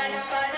Para, para.